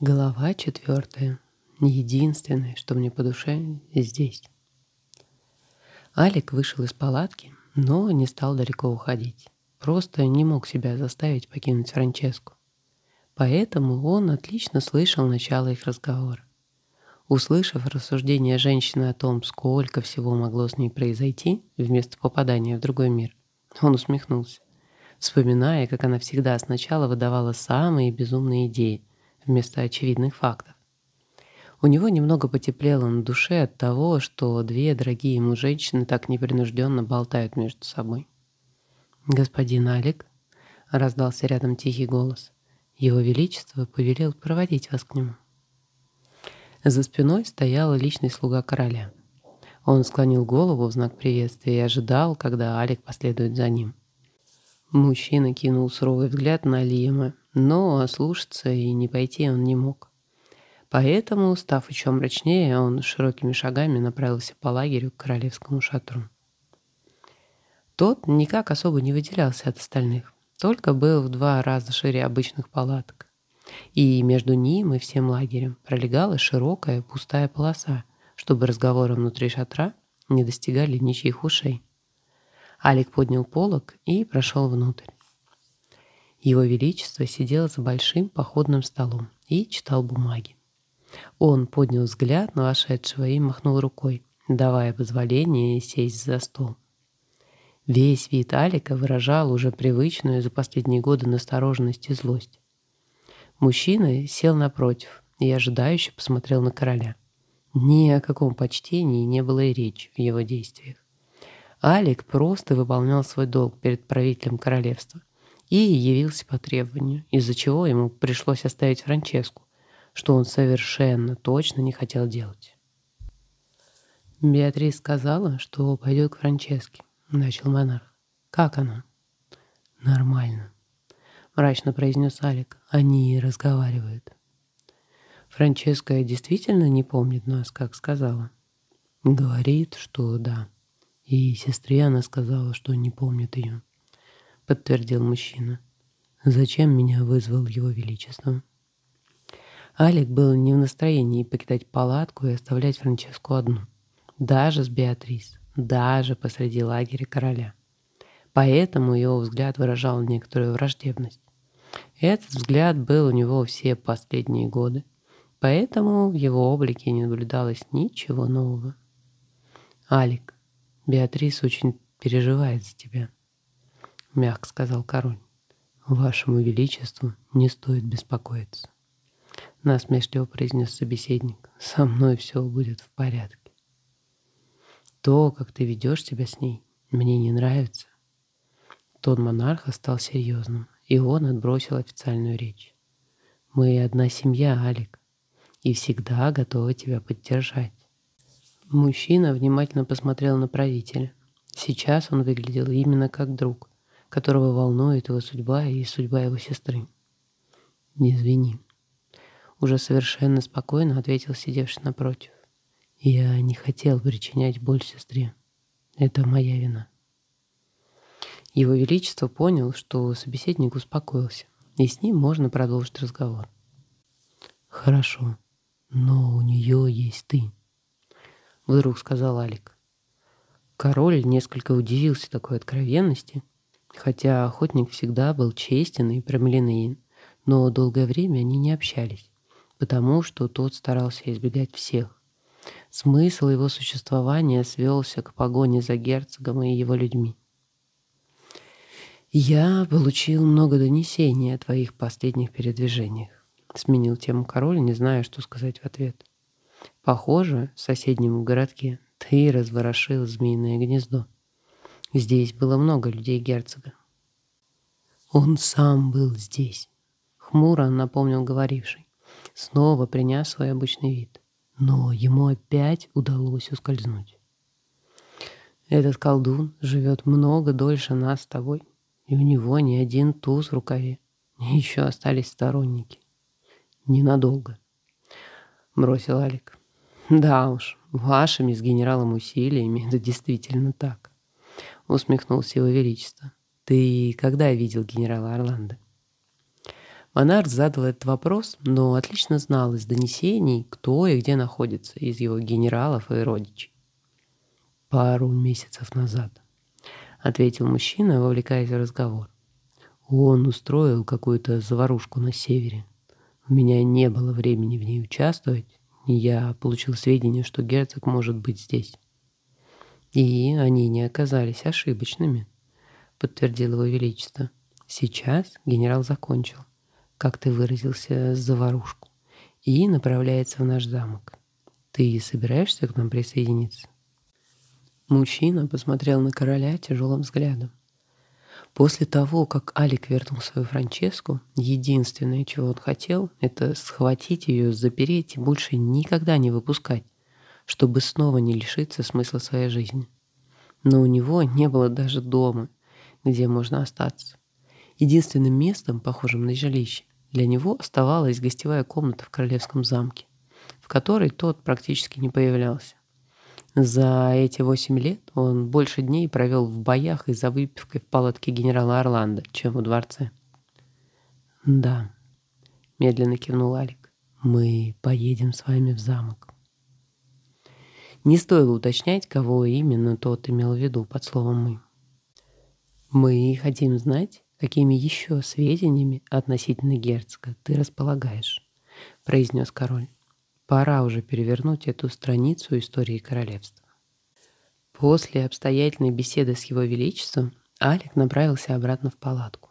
Глава четвертая. Единственное, что мне по душе здесь. Алик вышел из палатки, но не стал далеко уходить. Просто не мог себя заставить покинуть Франческу. Поэтому он отлично слышал начало их разговора. Услышав рассуждение женщины о том, сколько всего могло с ней произойти вместо попадания в другой мир, он усмехнулся, вспоминая, как она всегда сначала выдавала самые безумные идеи – вместо очевидных фактов. У него немного потеплело на душе от того, что две дорогие ему женщины так непринужденно болтают между собой. «Господин Алик», — раздался рядом тихий голос, — «Его Величество повелел проводить вас к нему». За спиной стоял личный слуга короля. Он склонил голову в знак приветствия и ожидал, когда Алик последует за ним. Мужчина кинул суровый взгляд на Лиема, но ослушаться и не пойти он не мог. Поэтому, став еще мрачнее, он широкими шагами направился по лагерю к королевскому шатру. Тот никак особо не выделялся от остальных, только был в два раза шире обычных палаток. И между ним и всем лагерем пролегала широкая пустая полоса, чтобы разговоры внутри шатра не достигали ничьих ушей. Алик поднял полог и прошел внутрь. Его Величество сидел за большим походным столом и читал бумаги. Он поднял взгляд на вошедшего и махнул рукой, давая позволение сесть за стол. Весь вид Алика выражал уже привычную за последние годы настороженность и злость. Мужчина сел напротив и ожидающе посмотрел на короля. Ни о каком почтении не было и речи в его действиях. Алик просто выполнял свой долг перед правителем королевства – и явился по требованию, из-за чего ему пришлось оставить Франческу, что он совершенно точно не хотел делать. Беатрис сказала, что пойдет к Франческе, начал монарх. Как она? Нормально, мрачно произнес Алик. Они разговаривают. Франческа действительно не помнит нас, как сказала. Говорит, что да. И сестре она сказала, что не помнит ее. — подтвердил мужчина. «Зачем меня вызвал его величество?» Алик был не в настроении покидать палатку и оставлять Франческу одну. Даже с Беатрис, даже посреди лагеря короля. Поэтому его взгляд выражал некоторую враждебность. Этот взгляд был у него все последние годы. Поэтому в его облике не наблюдалось ничего нового. «Алик, Беатрис очень переживает за тебя», — мягко сказал король. «Вашему величеству не стоит беспокоиться», — насмешливо произнес собеседник. «Со мной все будет в порядке. То, как ты ведешь себя с ней, мне не нравится». Тон монарха стал серьезным, и он отбросил официальную речь. «Мы одна семья, Алик, и всегда готовы тебя поддержать». Мужчина внимательно посмотрел на правителя. Сейчас он выглядел именно как друг — которого волнует его судьба и судьба его сестры. «Не извини», — уже совершенно спокойно ответил сидевший напротив. «Я не хотел причинять боль сестре. Это моя вина». Его Величество понял, что собеседник успокоился, и с ним можно продолжить разговор. «Хорошо, но у нее есть ты», — вдруг сказал Алик. Король несколько удивился такой откровенности — Хотя охотник всегда был честен и прямолинеен, но долгое время они не общались, потому что тот старался избегать всех. Смысл его существования свелся к погоне за герцогом и его людьми. «Я получил много донесений о твоих последних передвижениях», — сменил тему король, не зная, что сказать в ответ. «Похоже, в соседнем городке ты разворошил змеиное гнездо». Здесь было много людей герцога. Он сам был здесь. Хмуро напомнил говоривший, снова приняв свой обычный вид. Но ему опять удалось ускользнуть. Этот колдун живет много дольше нас с тобой, и у него ни один туз в рукаве. Еще остались сторонники. Ненадолго. Бросил Алик. Да уж, вашими с генералом усилиями это действительно так усмехнулся его величество. Ты когда видел генерала Орландо? Монарх задал этот вопрос, но отлично знал из донесений, кто и где находится из его генералов и родичей. «Пару месяцев назад», — ответил мужчина, вовлекаясь в разговор. «Он устроил какую-то заварушку на севере. У меня не было времени в ней участвовать, и я получил сведения, что герцог может быть здесь. И они не оказались ошибочными, подтвердил его величество. Сейчас генерал закончил как ты выразился, заварушку, и направляется в наш замок. Ты собираешься к нам присоединиться?» Мужчина посмотрел на короля тяжелым взглядом. После того, как Алик вернул свою Франческу, единственное, чего он хотел, это схватить ее, запереть и больше никогда не выпускать, чтобы снова не лишиться смысла своей жизни. Но у него не было даже дома, где можно остаться. Единственным местом, похожим на жилище, для него оставалась гостевая комната в королевском замке, в которой тот практически не появлялся. За эти восемь лет он больше дней провел в боях и за выпивкой в палатке генерала Орландо, чем во дворце. «Да», — медленно кивнул Алик, — «мы поедем с вами в замок». Не стоило уточнять, кого именно тот имел в виду под словом «мы». «Мы хотим знать, какими еще сведениями относительно герцога ты располагаешь?» — произнес король. «Пора уже перевернуть эту страницу истории королевства». После обстоятельной беседы с его величеством Алик направился обратно в палатку.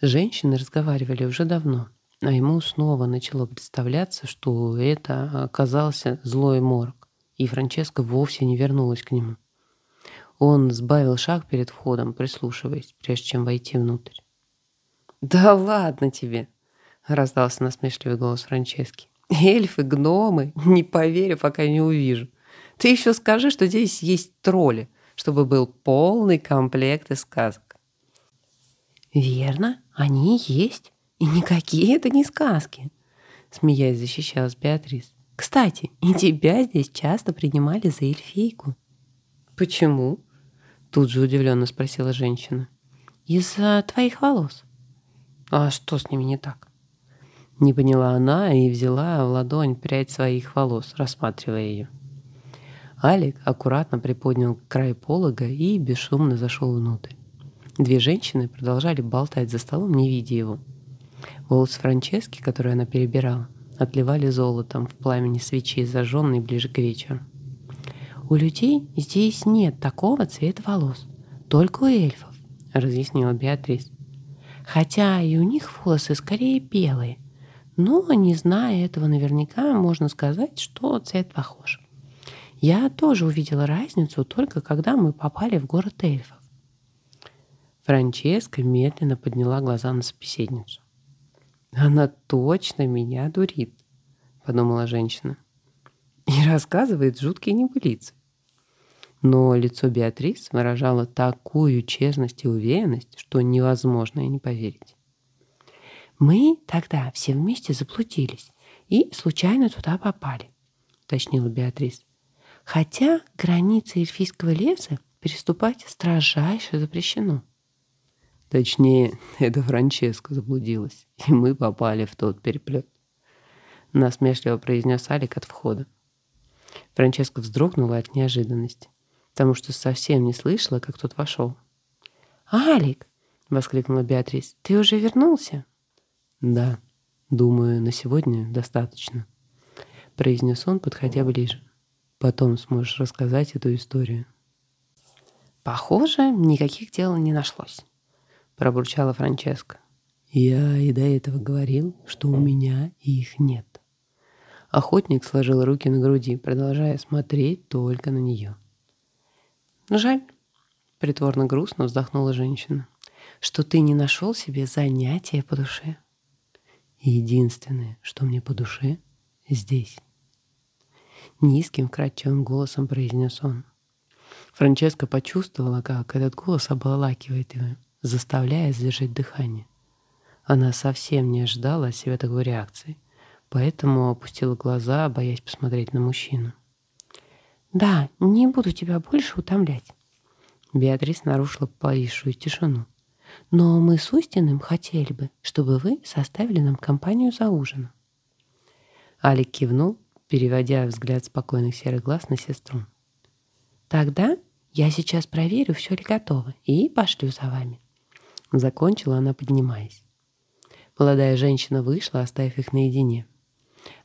Женщины разговаривали уже давно, а ему снова начало представляться, что это оказался злой морг, и Франческа вовсе не вернулась к нему. Он сбавил шаг перед входом, прислушиваясь, прежде чем войти внутрь. «Да ладно тебе!» — раздался насмешливый голос Франчески. «Эльфы, гномы, не поверю, пока не увижу. Ты еще скажи, что здесь есть тролли, чтобы был полный комплект из сказок». «Верно, они есть, и никакие это не сказки», — смеясь защищалась Беатрис. «Кстати, и тебя здесь часто принимали за эльфийку». «Почему?» Тут же удивленно спросила женщина. «Из-за твоих волос». «А что с ними не так?» Не поняла она и взяла в ладонь прядь своих волос, рассматривая ее. Алик аккуратно приподнял край полога и бесшумно зашел внутрь. Две женщины продолжали болтать за столом, не видя его. Волосы Франчески, которые она перебирала, отливали золотом в пламени свечи, зажженной ближе к вечеру. «У людей здесь нет такого цвета волос, только у эльфов», — разъяснила Беатрис. «Хотя и у них волосы скорее белые, но, не зная этого наверняка, можно сказать, что цвет похож. Я тоже увидела разницу только когда мы попали в город эльфов. Франческа медленно подняла глаза на собеседницу. «Она точно меня дурит», — подумала женщина. «И рассказывает жуткие небылицы. Но лицо Беатрис выражало такую честность и уверенность, что невозможно и не поверить. «Мы тогда все вместе заплутились и случайно туда попали», — уточнила Беатрис. «Хотя границы эльфийского леса переступать строжайше запрещено». Точнее, это Франческа заблудилась, и мы попали в тот переплет. Насмешливо произнес Алик от входа. Франческа вздрогнула от неожиданности потому что совсем не слышала, как тот вошел. «Алик!» — воскликнула Беатрис. «Ты уже вернулся?» «Да, думаю, на сегодня достаточно», — произнес он, подходя ближе. «Потом сможешь рассказать эту историю». «Похоже, никаких дел не нашлось», — пробурчала Франческа. «Я и до этого говорил, что у меня их нет». Охотник сложил руки на груди, продолжая смотреть только на нее. «Жаль», — притворно грустно вздохнула женщина, «что ты не нашел себе занятия по душе». «Единственное, что мне по душе, здесь». Низким, вкрадчивым голосом произнес он. Франческа почувствовала, как этот голос обволакивает ее, заставляя сдержать дыхание. Она совсем не ожидала от себя такой реакции, поэтому опустила глаза, боясь посмотреть на мужчину. «Да, не буду тебя больше утомлять». Беатрис нарушила повисшую тишину. Но мы с Устиным хотели бы, чтобы вы составили нам компанию за ужином. Алик кивнул, переводя взгляд спокойных серых глаз на сестру. «Тогда я сейчас проверю, все ли готово, и пошлю за вами». Закончила она, поднимаясь. Молодая женщина вышла, оставив их наедине.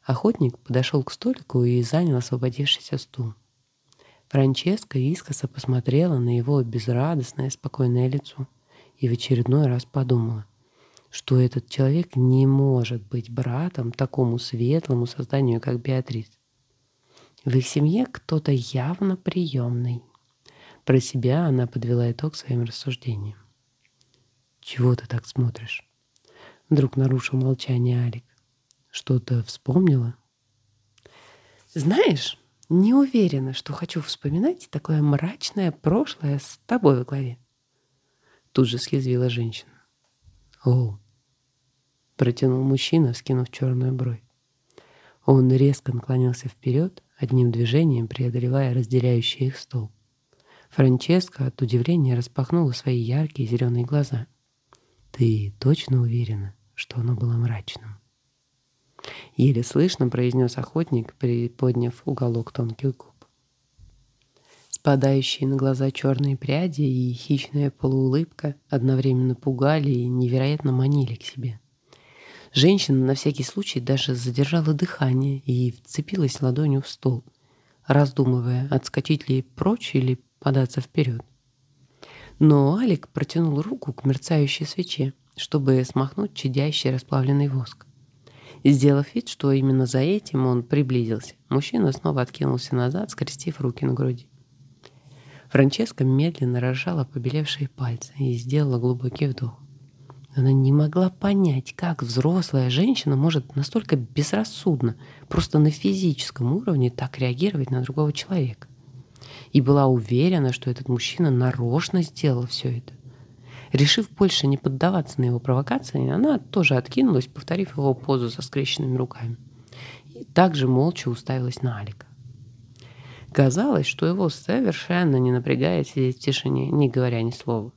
Охотник подошел к столику и занял освободившийся стул. Франческа искоса посмотрела на его безрадостное, спокойное лицо и в очередной раз подумала, что этот человек не может быть братом такому светлому созданию, как Беатрис. В их семье кто-то явно приемный. Про себя она подвела итог своим рассуждениям. «Чего ты так смотришь?» Вдруг нарушил молчание Алик. «Что-то вспомнила?» «Знаешь, не уверена, что хочу вспоминать такое мрачное прошлое с тобой в голове. Тут же съязвила женщина. «О!» — протянул мужчина, вскинув черную бровь. Он резко наклонился вперед, одним движением преодолевая разделяющий их стол. Франческа от удивления распахнула свои яркие зеленые глаза. «Ты точно уверена, что оно было мрачным?» Еле слышно произнес охотник, приподняв уголок тонких губ. Спадающие на глаза черные пряди и хищная полуулыбка одновременно пугали и невероятно манили к себе. Женщина на всякий случай даже задержала дыхание и вцепилась ладонью в стол, раздумывая, отскочить ли прочь или податься вперед. Но Алик протянул руку к мерцающей свече, чтобы смахнуть чадящий расплавленный воск. Сделав вид, что именно за этим он приблизился, мужчина снова откинулся назад, скрестив руки на груди. Франческа медленно разжала побелевшие пальцы и сделала глубокий вдох. Она не могла понять, как взрослая женщина может настолько безрассудно, просто на физическом уровне так реагировать на другого человека. И была уверена, что этот мужчина нарочно сделал все это. Решив больше не поддаваться на его провокации, она тоже откинулась, повторив его позу со скрещенными руками. И также молча уставилась на Алика. Казалось, что его совершенно не напрягает сидеть в тишине, не говоря ни слова.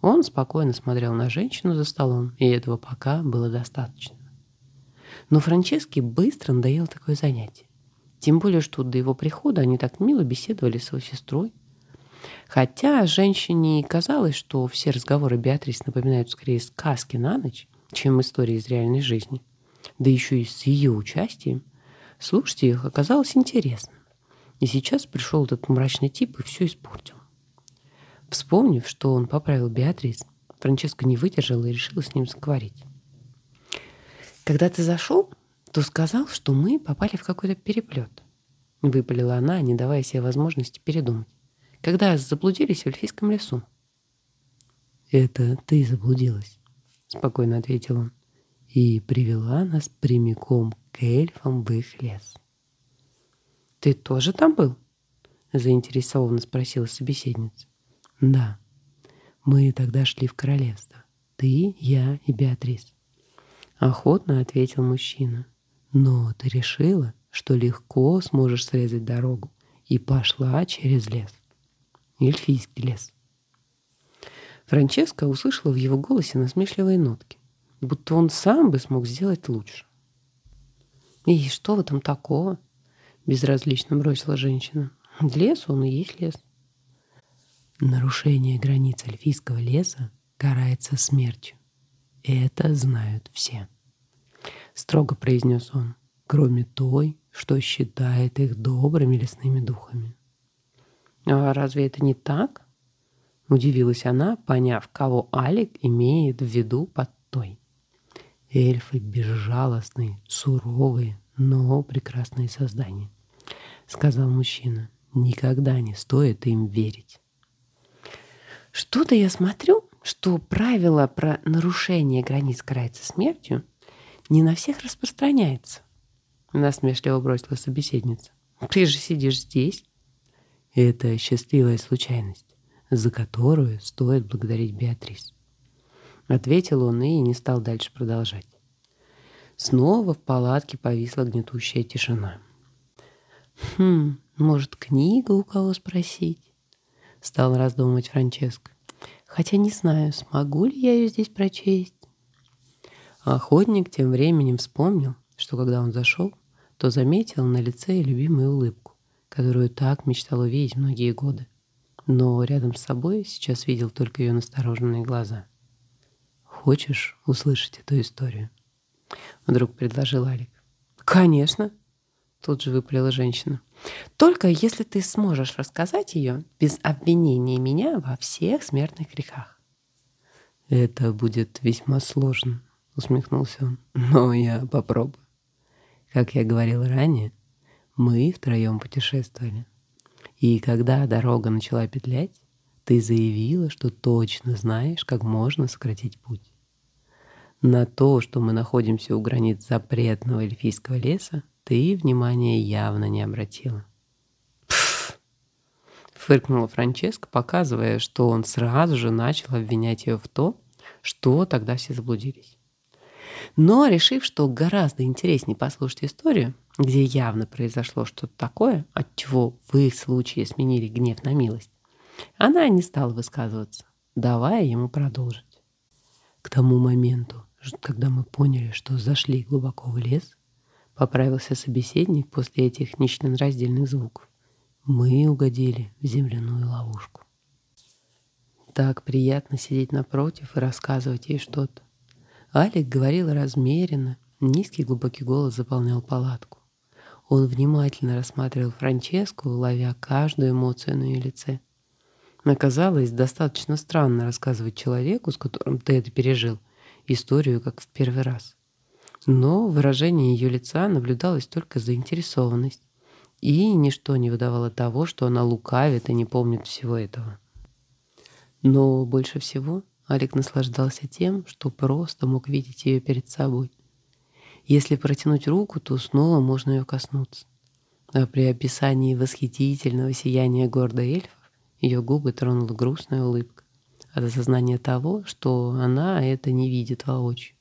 Он спокойно смотрел на женщину за столом, и этого пока было достаточно. Но Франческе быстро надоело такое занятие. Тем более, что до его прихода они так мило беседовали с его сестрой. Хотя женщине казалось, что все разговоры Беатрис напоминают скорее сказки на ночь, чем истории из реальной жизни, да еще и с ее участием, слушать их оказалось интересно. И сейчас пришел этот мрачный тип и все испортил. Вспомнив, что он поправил Беатрис, Франческа не выдержала и решила с ним заговорить. «Когда ты зашел, то сказал, что мы попали в какой-то переплет», — выпалила она, не давая себе возможности передумать. «Когда заблудились в эльфийском лесу». «Это ты заблудилась», — спокойно ответил он, «и привела нас прямиком к эльфам в их лес». «Ты тоже там был?» — заинтересованно спросила собеседница. «Да. Мы тогда шли в королевство. Ты, я и Беатрис». Охотно ответил мужчина. «Но ты решила, что легко сможешь срезать дорогу и пошла через лес. Эльфийский лес». Франческа услышала в его голосе насмешливые нотки, будто он сам бы смог сделать лучше. «И что в этом такого?» Безразлично бросила женщина. Лес он и есть лес. Нарушение границ эльфийского леса карается смертью. Это знают все. Строго произнес он, кроме той, что считает их добрыми лесными духами. «А разве это не так?» Удивилась она, поняв, кого Алик имеет в виду под той. Эльфы безжалостные, суровые, но прекрасные создания. — сказал мужчина. «Никогда не стоит им верить». «Что-то я смотрю, что правило про нарушение границ карается смертью не на всех распространяется», — насмешливо бросила собеседница. «Ты же сидишь здесь». «Это счастливая случайность, за которую стоит благодарить Беатрис», — ответил он и не стал дальше продолжать. Снова в палатке повисла гнетущая тишина. «Хм, может, книгу у кого спросить?» Стал раздумывать Франческо. хотя не знаю, смогу ли я ее здесь прочесть. Охотник тем временем вспомнил, что когда он зашел, то заметил на лице любимую улыбку, которую так мечтал увидеть многие годы. Но рядом с собой сейчас видел только ее настороженные глаза. «Хочешь услышать эту историю?» Вдруг предложил Алик. «Конечно!» Тут же выпалила женщина. «Только если ты сможешь рассказать ее без обвинения меня во всех смертных грехах». «Это будет весьма сложно», — усмехнулся он. «Но я попробую. Как я говорил ранее, мы втроем путешествовали. И когда дорога начала петлять, ты заявила, что точно знаешь, как можно сократить путь. На то, что мы находимся у границ запретного эльфийского леса, ты внимания явно не обратила. Пф! Фыркнула Франческа, показывая, что он сразу же начал обвинять ее в том, что тогда все заблудились. Но, решив, что гораздо интереснее послушать историю, где явно произошло что-то такое, от чего в их случае сменили гнев на милость, она не стала высказываться, давая ему продолжить. К тому моменту, когда мы поняли, что зашли глубоко в лес, поправился собеседник после этих нечленораздельных звуков, мы угодили в земляную ловушку. Так приятно сидеть напротив и рассказывать ей что-то. Алик говорил размеренно, низкий глубокий голос заполнял палатку. Он внимательно рассматривал Франческу, ловя каждую эмоцию на ее лице. Оказалось, достаточно странно рассказывать человеку, с которым ты это пережил, историю как в первый раз. Но в выражении ее лица наблюдалась только заинтересованность, и ничто не выдавало того, что она лукавит и не помнит всего этого. Но больше всего Алик наслаждался тем, что просто мог видеть ее перед собой. Если протянуть руку, то снова можно ее коснуться. А при описании восхитительного сияния гордой эльфов ее губы тронула грустная улыбка от осознания того, что она это не видит воочию.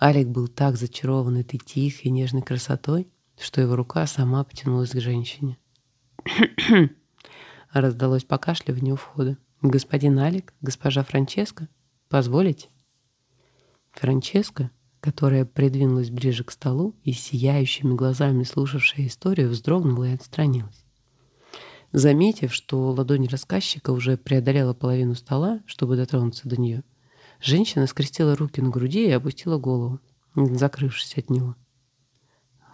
Алик был так зачарован этой тихой нежной красотой, что его рука сама потянулась к женщине. Раздалось покашливание у входа. «Господин Алик, госпожа Франческа, позволите?» Франческа, которая придвинулась ближе к столу и сияющими глазами слушавшая историю, вздрогнула и отстранилась. Заметив, что ладонь рассказчика уже преодолела половину стола, чтобы дотронуться до нее, женщина скрестила руки на груди и опустила голову, закрывшись от него.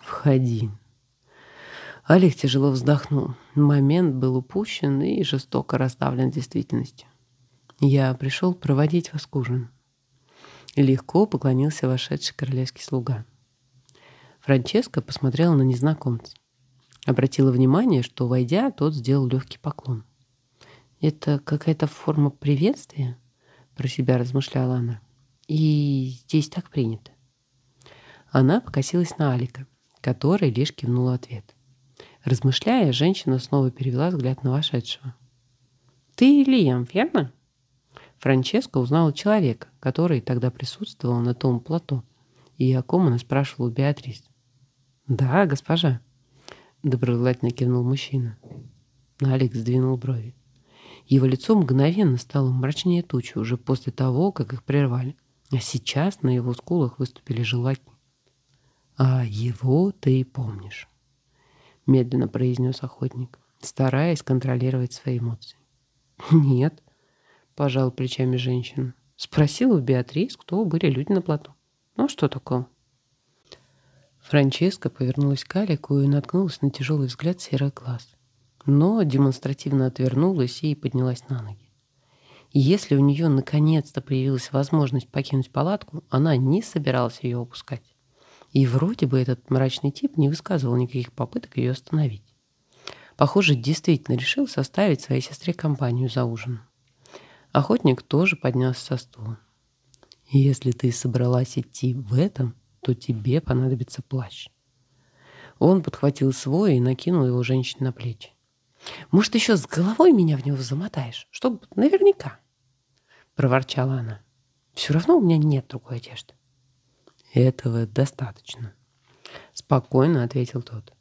«Входи», Олег тяжело вздохнул. Момент был упущен и жестоко расставлен действительностью. Я пришел проводить вас к ужину. Легко поклонился вошедший королевский слуга. Франческа посмотрела на незнакомца. Обратила внимание, что, войдя, тот сделал легкий поклон. «Это какая-то форма приветствия?» Про себя размышляла она. «И здесь так принято». Она покосилась на Алика, который лишь кивнул ответ. Размышляя, женщина снова перевела взгляд на вошедшего. «Ты Лиам, верно?» Франческа узнала человека, который тогда присутствовал на том плато, и о ком она спрашивала Беатрис. «Да, госпожа», — доброжелательно кивнул мужчина. Алекс сдвинул брови. Его лицо мгновенно стало мрачнее тучи уже после того, как их прервали. А сейчас на его скулах выступили желваки. «А его ты и помнишь» медленно произнес охотник, стараясь контролировать свои эмоции. Нет, пожал плечами женщина. Спросила у Беатрис, кто были люди на плоту. Ну что такое? Франческа повернулась к Алику и наткнулась на тяжелый взгляд серых глаз. Но демонстративно отвернулась и поднялась на ноги. если у нее наконец-то появилась возможность покинуть палатку, она не собиралась ее упускать. И вроде бы этот мрачный тип не высказывал никаких попыток ее остановить. Похоже, действительно решил составить своей сестре компанию за ужином. Охотник тоже поднялся со стула. «Если ты собралась идти в этом, то тебе понадобится плащ». Он подхватил свой и накинул его женщине на плечи. «Может, еще с головой меня в него замотаешь, чтобы наверняка?» Проворчала она. «Все равно у меня нет другой одежды». Этого достаточно. Спокойно ответил тот.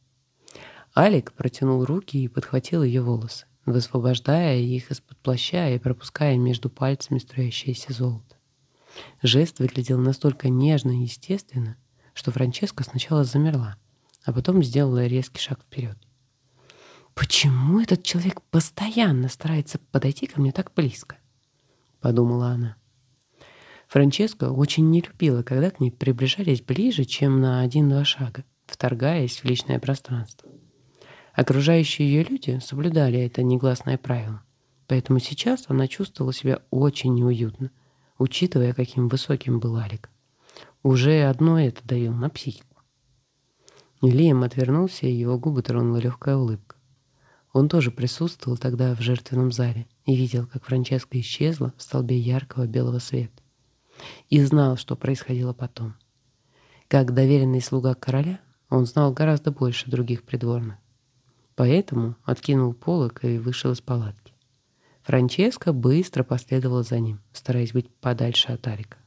Алик протянул руки и подхватил ее волосы, высвобождая их из-под плаща и пропуская между пальцами струящееся золото. Жест выглядел настолько нежно и естественно, что Франческа сначала замерла, а потом сделала резкий шаг вперед. «Почему этот человек постоянно старается подойти ко мне так близко?» — подумала она. Франческа очень не любила, когда к ней приближались ближе, чем на один-два шага, вторгаясь в личное пространство. Окружающие ее люди соблюдали это негласное правило, поэтому сейчас она чувствовала себя очень неуютно, учитывая, каким высоким был Алик. Уже одно это давило на психику. Лием отвернулся, и его губы тронула легкая улыбка. Он тоже присутствовал тогда в жертвенном зале и видел, как Франческа исчезла в столбе яркого белого света. И знал, что происходило потом. Как доверенный слуга короля, он знал гораздо больше других придворных. Поэтому откинул полок и вышел из палатки. Франческа быстро последовала за ним, стараясь быть подальше от Арика.